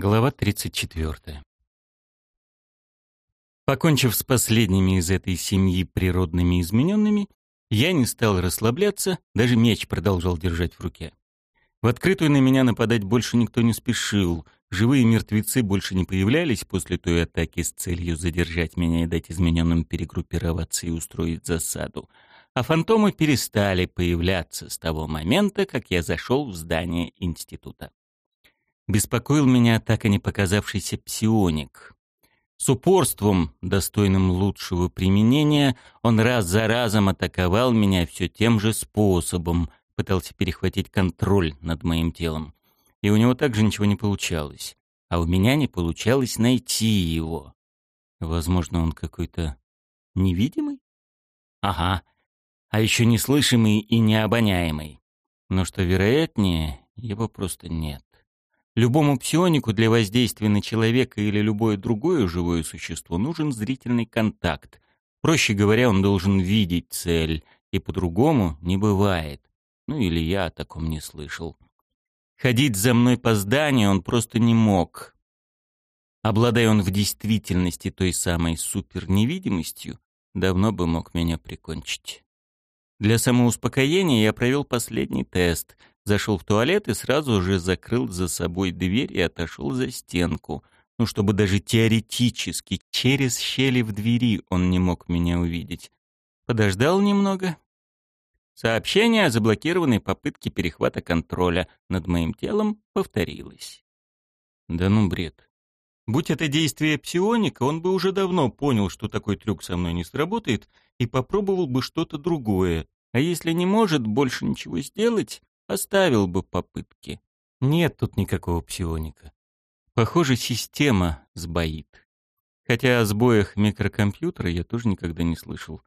Глава 34. Покончив с последними из этой семьи природными измененными, я не стал расслабляться, даже меч продолжал держать в руке. В открытую на меня нападать больше никто не спешил, живые мертвецы больше не появлялись после той атаки с целью задержать меня и дать измененным перегруппироваться и устроить засаду, а фантомы перестали появляться с того момента, как я зашел в здание института. Беспокоил меня так и не показавшийся псионик. С упорством, достойным лучшего применения, он раз за разом атаковал меня все тем же способом, пытался перехватить контроль над моим телом. И у него также ничего не получалось. А у меня не получалось найти его. Возможно, он какой-то невидимый? Ага. А еще неслышимый и необоняемый. Но что вероятнее, его просто нет. Любому псионику для воздействия на человека или любое другое живое существо нужен зрительный контакт. Проще говоря, он должен видеть цель, и по-другому не бывает. Ну или я о таком не слышал. Ходить за мной по зданию он просто не мог. Обладая он в действительности той самой суперневидимостью, давно бы мог меня прикончить. Для самоуспокоения я провел последний тест, Зашел в туалет и сразу же закрыл за собой дверь и отошел за стенку. Ну, чтобы даже теоретически через щели в двери он не мог меня увидеть. Подождал немного. Сообщение о заблокированной попытке перехвата контроля над моим телом повторилось. Да ну бред. Будь это действие псионика, он бы уже давно понял, что такой трюк со мной не сработает, и попробовал бы что-то другое. А если не может больше ничего сделать, Оставил бы попытки. Нет тут никакого псионика. Похоже, система сбоит. Хотя о сбоях микрокомпьютера я тоже никогда не слышал.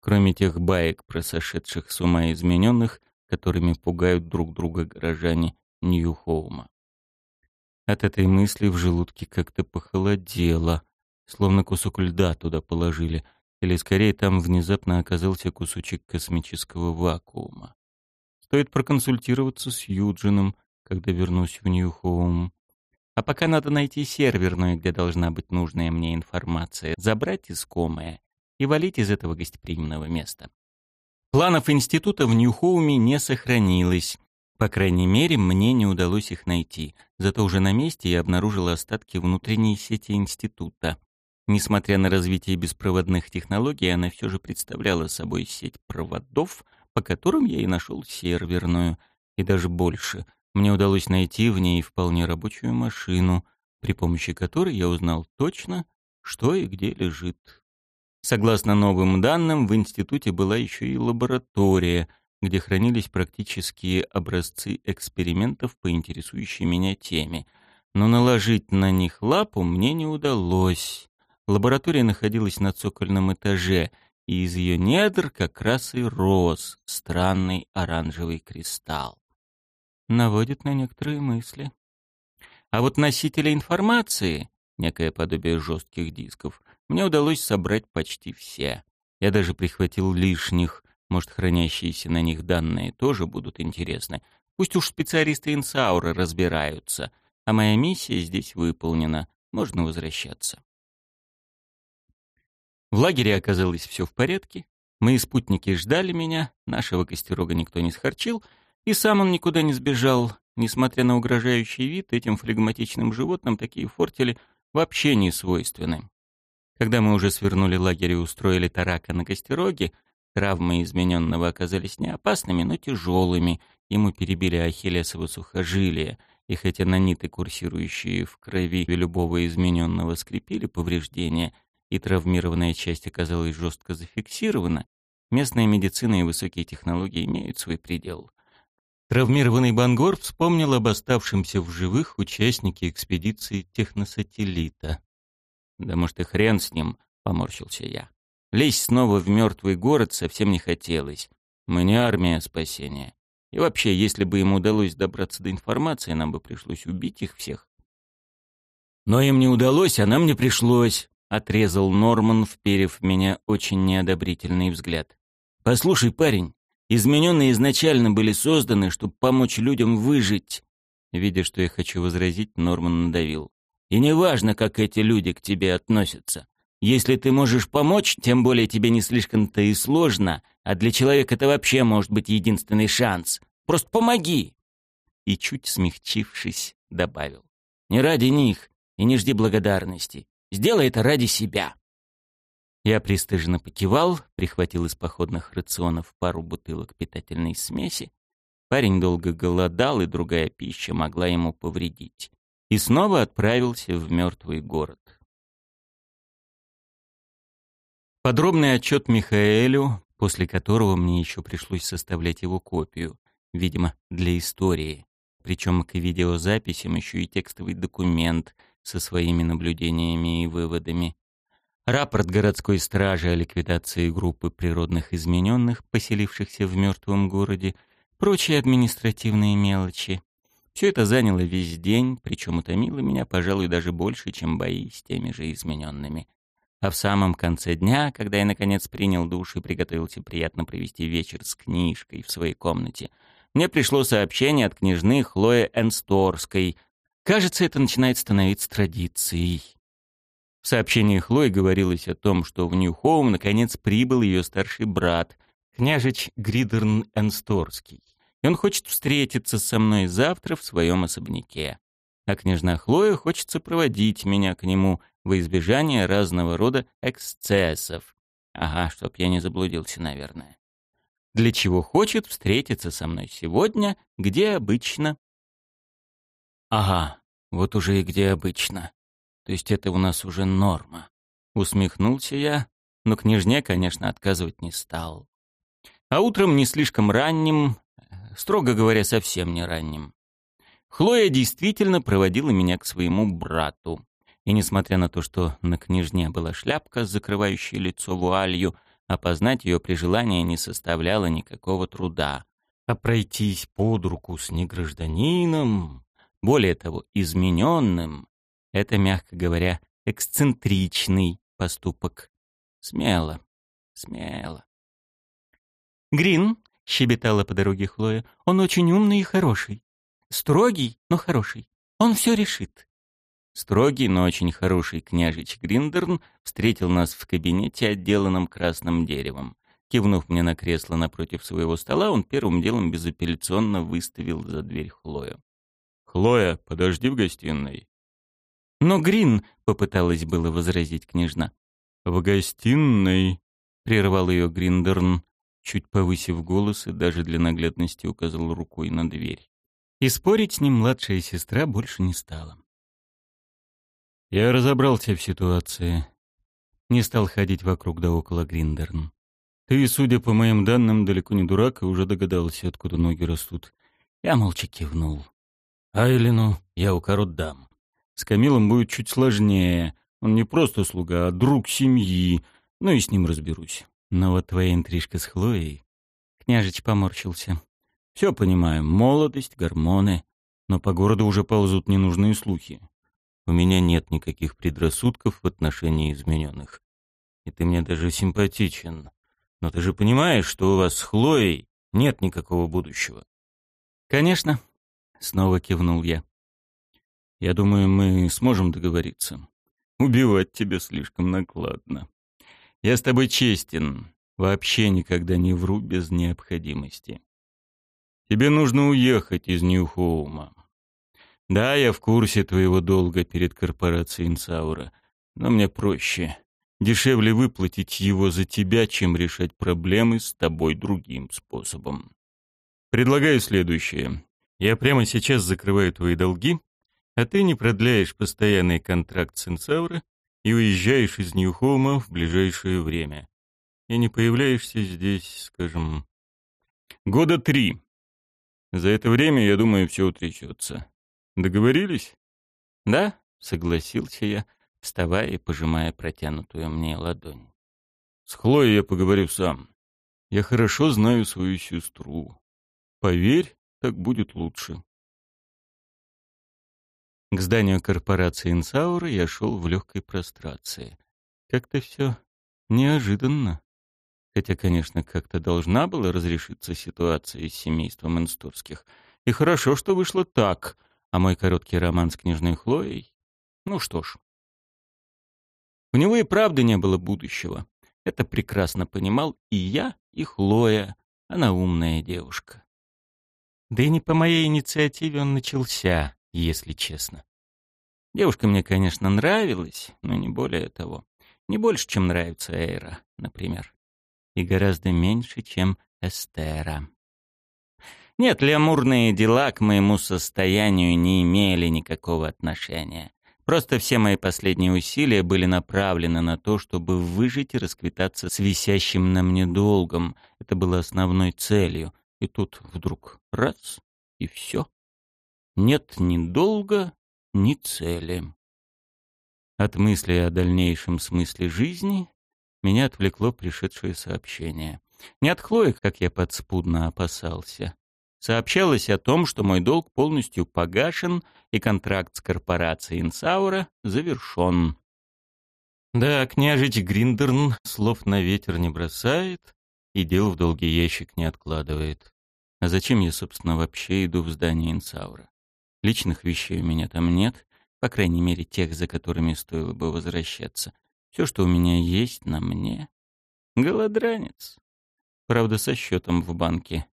Кроме тех баек про сошедших с ума измененных, которыми пугают друг друга горожане Нью-Хоума. От этой мысли в желудке как-то похолодело, словно кусок льда туда положили, или скорее там внезапно оказался кусочек космического вакуума. Стоит проконсультироваться с Юджином, когда вернусь в Нью-Хоум. А пока надо найти серверную, где должна быть нужная мне информация, забрать искомое и валить из этого гостеприимного места. Планов института в Нью-Хоуме не сохранилось. По крайней мере, мне не удалось их найти. Зато уже на месте я обнаружил остатки внутренней сети института. Несмотря на развитие беспроводных технологий, она все же представляла собой сеть проводов — по которым я и нашел серверную, и даже больше. Мне удалось найти в ней вполне рабочую машину, при помощи которой я узнал точно, что и где лежит. Согласно новым данным, в институте была еще и лаборатория, где хранились практические образцы экспериментов по интересующей меня теме. Но наложить на них лапу мне не удалось. Лаборатория находилась на цокольном этаже, и из ее недр как раз и рос странный оранжевый кристалл. Наводит на некоторые мысли. А вот носители информации, некое подобие жестких дисков, мне удалось собрать почти все. Я даже прихватил лишних, может, хранящиеся на них данные тоже будут интересны. Пусть уж специалисты Инсаура разбираются, а моя миссия здесь выполнена, можно возвращаться. В лагере оказалось все в порядке. Мои спутники ждали меня, нашего костерога никто не схорчил, и сам он никуда не сбежал. Несмотря на угрожающий вид, этим флегматичным животным такие фортели вообще не свойственны. Когда мы уже свернули лагерь и устроили тарака на костероге, травмы измененного оказались не опасными, но тяжелыми. Ему перебили ахиллесово сухожилие, и хотя наниты, курсирующие в крови любого измененного, скрепили повреждения, и травмированная часть оказалась жестко зафиксирована, местная медицина и высокие технологии имеют свой предел. Травмированный Бангор вспомнил об оставшемся в живых участнике экспедиции техносателлита. «Да может и хрен с ним», — поморщился я. Лезть снова в мертвый город совсем не хотелось. Мы не армия спасения. И вообще, если бы им удалось добраться до информации, нам бы пришлось убить их всех. Но им не удалось, а нам не пришлось отрезал Норман, вперев в меня очень неодобрительный взгляд. «Послушай, парень, измененные изначально были созданы, чтобы помочь людям выжить». Видя, что я хочу возразить, Норман надавил. И неважно, как эти люди к тебе относятся. Если ты можешь помочь, тем более тебе не слишком-то и сложно, а для человека это вообще может быть единственный шанс. Просто помоги!» И чуть смягчившись, добавил. «Не ради них и не жди благодарности. Сделай это ради себя». Я пристыженно покивал, прихватил из походных рационов пару бутылок питательной смеси. Парень долго голодал, и другая пища могла ему повредить. И снова отправился в мертвый город. Подробный отчет Михаэлю, после которого мне еще пришлось составлять его копию, видимо, для истории. Причем к видеозаписям еще и текстовый документ со своими наблюдениями и выводами. Рапорт городской стражи о ликвидации группы природных измененных, поселившихся в мертвом городе, прочие административные мелочи. Все это заняло весь день, причем утомило меня, пожалуй, даже больше, чем бои с теми же измененными. А в самом конце дня, когда я наконец принял душ и приготовился приятно провести вечер с книжкой в своей комнате, мне пришло сообщение от княжны Хлои Энсторской. Кажется, это начинает становиться традицией. В сообщении Хлои говорилось о том, что в Нью-Хоум наконец прибыл ее старший брат, княжич Гридерн Энсторский. И он хочет встретиться со мной завтра в своем особняке. А княжна Хлоя хочет сопроводить меня к нему во избежание разного рода эксцессов. Ага, чтоб я не заблудился, наверное. Для чего хочет встретиться со мной сегодня, где обычно. Ага, вот уже и где обычно. То есть это у нас уже норма. Усмехнулся я, но княжне, конечно, отказывать не стал. А утром не слишком ранним, строго говоря, совсем не ранним. Хлоя действительно проводила меня к своему брату. И несмотря на то, что на княжне была шляпка, закрывающая лицо вуалью, опознать ее при желании не составляло никакого труда. А пройтись под руку с негражданином, более того, измененным, это, мягко говоря, эксцентричный поступок. Смело, смело. «Грин», — щебетала по дороге Хлоя, — «он очень умный и хороший. Строгий, но хороший. Он все решит». Строгий, но очень хороший княжич Гриндерн встретил нас в кабинете, отделанном красным деревом. Кивнув мне на кресло напротив своего стола, он первым делом безапелляционно выставил за дверь Хлою. «Хлоя, подожди в гостиной. «Но Грин», — попыталась было возразить княжна. «В гостиной», — прервал ее Гриндерн, чуть повысив голос и даже для наглядности указал рукой на дверь. И спорить с ним младшая сестра больше не стала. «Я разобрался в ситуации», — не стал ходить вокруг да около Гриндерн. «Ты, судя по моим данным, далеко не дурак и уже догадался, откуда ноги растут». Я молча кивнул. «Айлину я укорот дам. С Камилом будет чуть сложнее. Он не просто слуга, а друг семьи. Ну и с ним разберусь. Но вот твоя интрижка с Хлоей... Княжич поморщился. Все понимаю, молодость, гормоны. Но по городу уже ползут ненужные слухи. У меня нет никаких предрассудков в отношении измененных. И ты мне даже симпатичен. Но ты же понимаешь, что у вас с Хлоей нет никакого будущего. Конечно, снова кивнул я. Я думаю, мы сможем договориться. Убивать тебя слишком накладно. Я с тобой честен. Вообще никогда не вру без необходимости. Тебе нужно уехать из Нью-Хоума. Да, я в курсе твоего долга перед корпорацией Инсаура, но мне проще. Дешевле выплатить его за тебя, чем решать проблемы с тобой другим способом. Предлагаю следующее. Я прямо сейчас закрываю твои долги а ты не продляешь постоянный контракт с Инсаура и уезжаешь из Нью-Хоума в ближайшее время. И не появляешься здесь, скажем, года три. За это время, я думаю, все утрясется. Договорились? Да, согласился я, вставая и пожимая протянутую мне ладонь. С Хлоей я поговорю сам. Я хорошо знаю свою сестру. Поверь, так будет лучше. К зданию корпорации Инсаура я шел в легкой прострации. Как-то все неожиданно. Хотя, конечно, как-то должна была разрешиться ситуация с семейством Инсторских. И хорошо, что вышло так, а мой короткий роман с княжной Хлоей Ну что ж. У него и правда не было будущего. Это прекрасно понимал и я, и Хлоя. Она умная девушка. Да и не по моей инициативе он начался, если честно. Девушка мне, конечно, нравилась, но не более того. Не больше, чем нравится Эйра, например. И гораздо меньше, чем Эстера. Нет, лямурные дела к моему состоянию не имели никакого отношения. Просто все мои последние усилия были направлены на то, чтобы выжить и расквитаться с висящим на мне долгом. Это было основной целью. И тут вдруг раз — и все. Нет ни долга, ни цели. От мысли о дальнейшем смысле жизни меня отвлекло пришедшее сообщение. Не от Хлои, как я подспудно опасался. Сообщалось о том, что мой долг полностью погашен и контракт с корпорацией Инсаура завершен. Да, княжич Гриндерн слов на ветер не бросает и дел в долгий ящик не откладывает. А зачем я, собственно, вообще иду в здание Инсаура? Личных вещей у меня там нет, по крайней мере, тех, за которыми стоило бы возвращаться. Все, что у меня есть, на мне. Голодранец. Правда, со счетом в банке.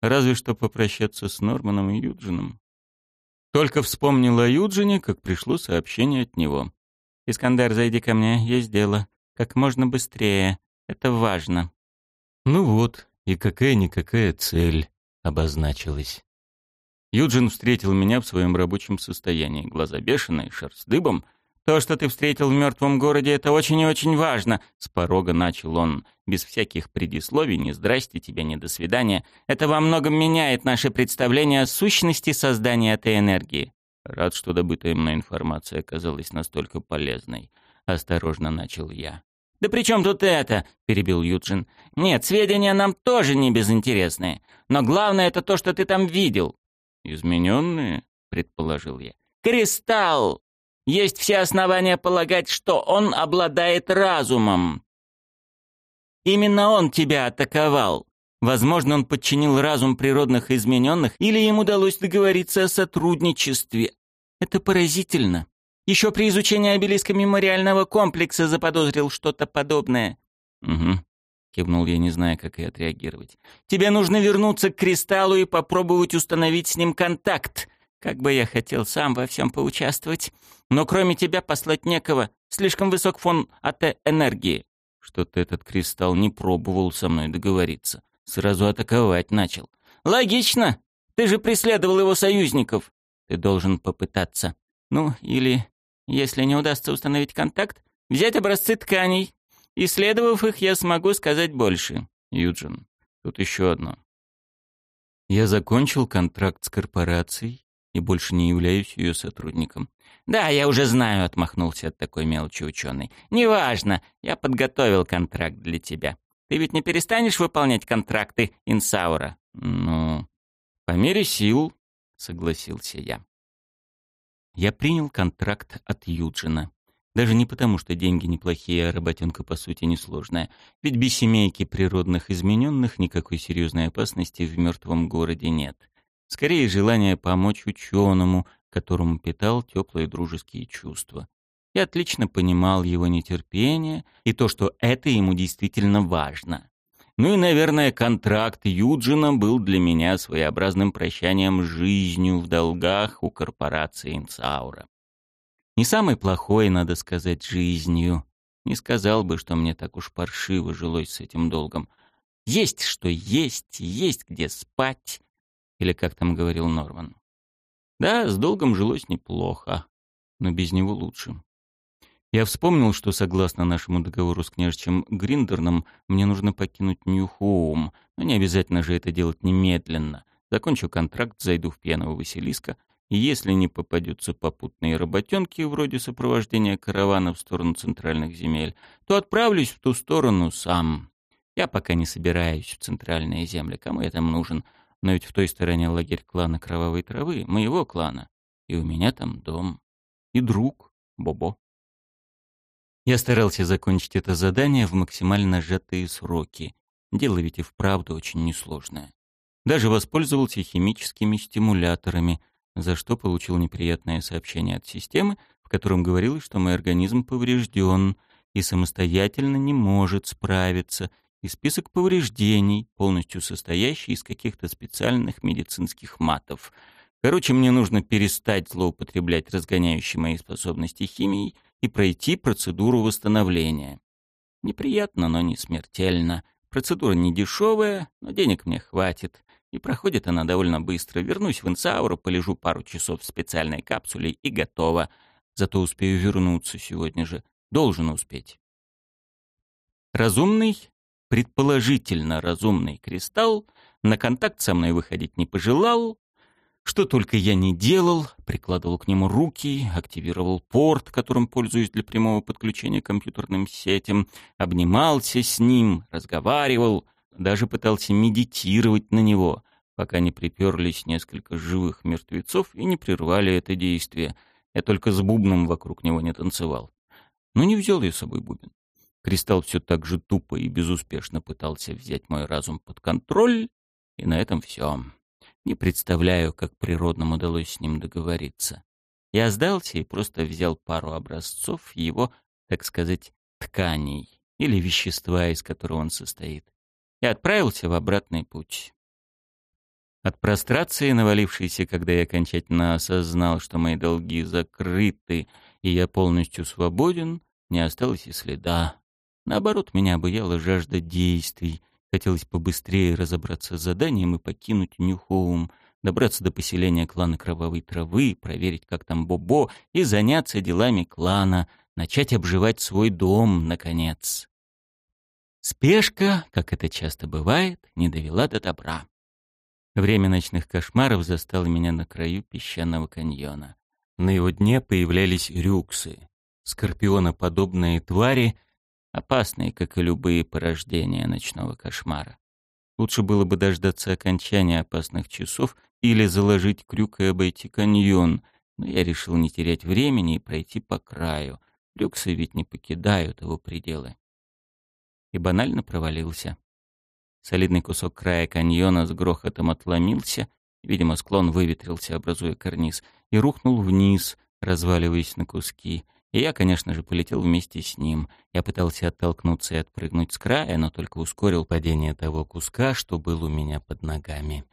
Разве что попрощаться с Норманом и Юджином. Только вспомнил о Юджине, как пришло сообщение от него. «Искандар, зайди ко мне, есть дело. Как можно быстрее. Это важно». Ну вот, и какая-никакая цель обозначилась. Юджин встретил меня в своем рабочем состоянии. Глаза бешеные, шерсть дыбом. «То, что ты встретил в мертвом городе, это очень и очень важно!» С порога начал он, без всяких предисловий, ни «здрасте тебе, ни до свидания». «Это во многом меняет наше представление о сущности создания этой энергии». Рад, что добытая мной информация оказалась настолько полезной. Осторожно начал я. «Да при чем тут это?» — перебил Юджин. «Нет, сведения нам тоже не безинтересные. Но главное — это то, что ты там видел. «Измененные?» — предположил я. «Кристалл! Есть все основания полагать, что он обладает разумом. Именно он тебя атаковал. Возможно, он подчинил разум природных измененных, или им удалось договориться о сотрудничестве. Это поразительно. Еще при изучении обелиска мемориального комплекса заподозрил что-то подобное. Угу. Кивнул я, не зная, как и отреагировать. «Тебе нужно вернуться к кристаллу и попробовать установить с ним контакт. Как бы я хотел сам во всем поучаствовать. Но кроме тебя послать некого. Слишком высок фон АТ-энергии». Что-то этот кристалл не пробовал со мной договориться. Сразу атаковать начал. «Логично. Ты же преследовал его союзников. Ты должен попытаться. Ну, или, если не удастся установить контакт, взять образцы тканей, Исследовав их, я смогу сказать больше. Юджин, тут еще одно. Я закончил контракт с корпорацией и больше не являюсь ее сотрудником. «Да, я уже знаю», — отмахнулся от такой мелочи ученый. «Неважно, я подготовил контракт для тебя. Ты ведь не перестанешь выполнять контракты Инсаура?» «Ну, по мере сил», — согласился я. Я принял контракт от Юджина. Даже не потому, что деньги неплохие, а работенка по сути несложная. Ведь без семейки природных измененных никакой серьезной опасности в мертвом городе нет. Скорее желание помочь ученому, которому питал теплые дружеские чувства. Я отлично понимал его нетерпение и то, что это ему действительно важно. Ну и, наверное, контракт Юджина был для меня своеобразным прощанием жизнью в долгах у корпорации Инсаура. Не самой плохой, надо сказать, жизнью. Не сказал бы, что мне так уж паршиво жилось с этим долгом. Есть что есть, есть где спать. Или как там говорил Норман. Да, с долгом жилось неплохо, но без него лучше. Я вспомнил, что согласно нашему договору с княжичем Гриндерном, мне нужно покинуть Нью-Хоум, но не обязательно же это делать немедленно. Закончу контракт, зайду в пьяного Василиска — если не попадутся попутные работенки, вроде сопровождения каравана в сторону центральных земель, то отправлюсь в ту сторону сам. Я пока не собираюсь в центральные земли, кому я там нужен? Но ведь в той стороне лагерь клана Кровавой Травы, моего клана. И у меня там дом. И друг, Бобо. Я старался закончить это задание в максимально сжатые сроки. Дело ведь и вправду очень несложное. Даже воспользовался химическими стимуляторами — за что получил неприятное сообщение от системы, в котором говорилось, что мой организм поврежден и самостоятельно не может справиться, и список повреждений, полностью состоящий из каких-то специальных медицинских матов. Короче, мне нужно перестать злоупотреблять разгоняющей мои способности химией и пройти процедуру восстановления. Неприятно, но не смертельно. Процедура не дешевая, но денег мне хватит. И проходит она довольно быстро. Вернусь в Инсауру, полежу пару часов в специальной капсуле и готово. Зато успею вернуться сегодня же. Должен успеть. Разумный, предположительно разумный кристалл на контакт со мной выходить не пожелал, что только я не делал, прикладывал к нему руки, активировал порт, которым пользуюсь для прямого подключения к компьютерным сетям, обнимался с ним, разговаривал, даже пытался медитировать на него, пока не приперлись несколько живых мертвецов и не прервали это действие. Я только с бубном вокруг него не танцевал. Но не взял я с собой бубен. Кристалл все так же тупо и безуспешно пытался взять мой разум под контроль, и на этом все. Не представляю, как природным удалось с ним договориться. Я сдался и просто взял пару образцов его, так сказать, тканей или вещества, из которого он состоит, и отправился в обратный путь. От прострации, навалившейся, когда я окончательно осознал, что мои долги закрыты, и я полностью свободен, не осталось и следа. Наоборот, меня обуяла жажда действий — Хотелось побыстрее разобраться с заданием и покинуть Нюхоум, добраться до поселения клана Кровавой Травы, проверить, как там Бобо, и заняться делами клана, начать обживать свой дом, наконец. Спешка, как это часто бывает, не довела до добра. Время ночных кошмаров застало меня на краю песчаного каньона. На его дне появлялись рюксы, скорпионоподобные твари, опасные, как и любые порождения ночного кошмара. Лучше было бы дождаться окончания опасных часов или заложить крюк и обойти каньон, но я решил не терять времени и пройти по краю. Люксы ведь не покидают его пределы. И банально провалился. Солидный кусок края каньона с грохотом отломился, видимо, склон выветрился, образуя карниз, и рухнул вниз, разваливаясь на куски. И я, конечно же, полетел вместе с ним. Я пытался оттолкнуться и отпрыгнуть с края, но только ускорил падение того куска, что был у меня под ногами.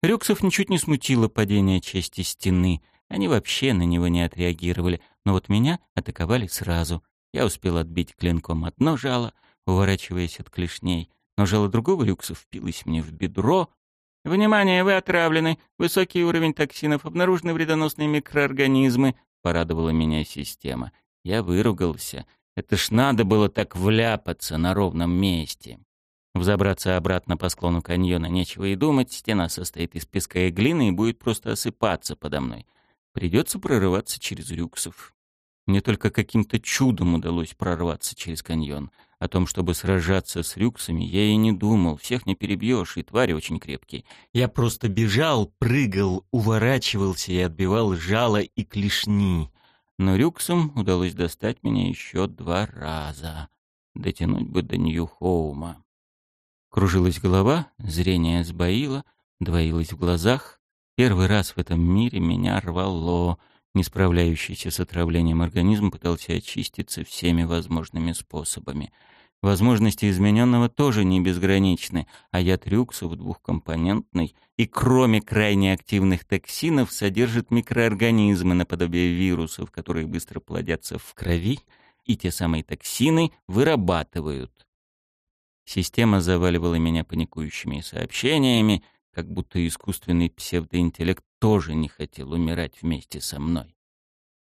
Рюксов ничуть не смутило падение части стены. Они вообще на него не отреагировали, но вот меня атаковали сразу. Я успел отбить клинком одно жало, уворачиваясь от клешней, но жало другого рюкса впилось мне в бедро. «Внимание, вы отравлены! Высокий уровень токсинов, обнаружены вредоносные микроорганизмы», — порадовала меня система. Я выругался. Это ж надо было так вляпаться на ровном месте. Взобраться обратно по склону каньона нечего и думать, стена состоит из песка и глины и будет просто осыпаться подо мной. Придется прорываться через рюксов. Мне только каким-то чудом удалось прорваться через каньон. О том, чтобы сражаться с рюксами, я и не думал. Всех не перебьешь, и твари очень крепкие. Я просто бежал, прыгал, уворачивался и отбивал жало и клешни но рюксом удалось достать меня еще два раза. Дотянуть бы до Нью-Хоума. Кружилась голова, зрение сбоило, двоилось в глазах. Первый раз в этом мире меня рвало. Не справляющийся с отравлением организм пытался очиститься всеми возможными способами — Возможности измененного тоже не безграничны, а яд рюксов двухкомпонентный и кроме крайне активных токсинов содержит микроорганизмы наподобие вирусов, которые быстро плодятся в крови, и те самые токсины вырабатывают. Система заваливала меня паникующими сообщениями, как будто искусственный псевдоинтеллект тоже не хотел умирать вместе со мной.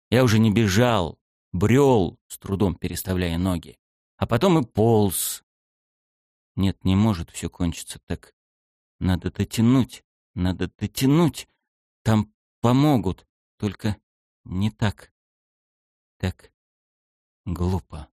Я уже не бежал, брел, с трудом переставляя ноги а потом и полз. Нет, не может все кончиться так. Надо дотянуть, надо дотянуть. Там помогут, только не так. Так глупо.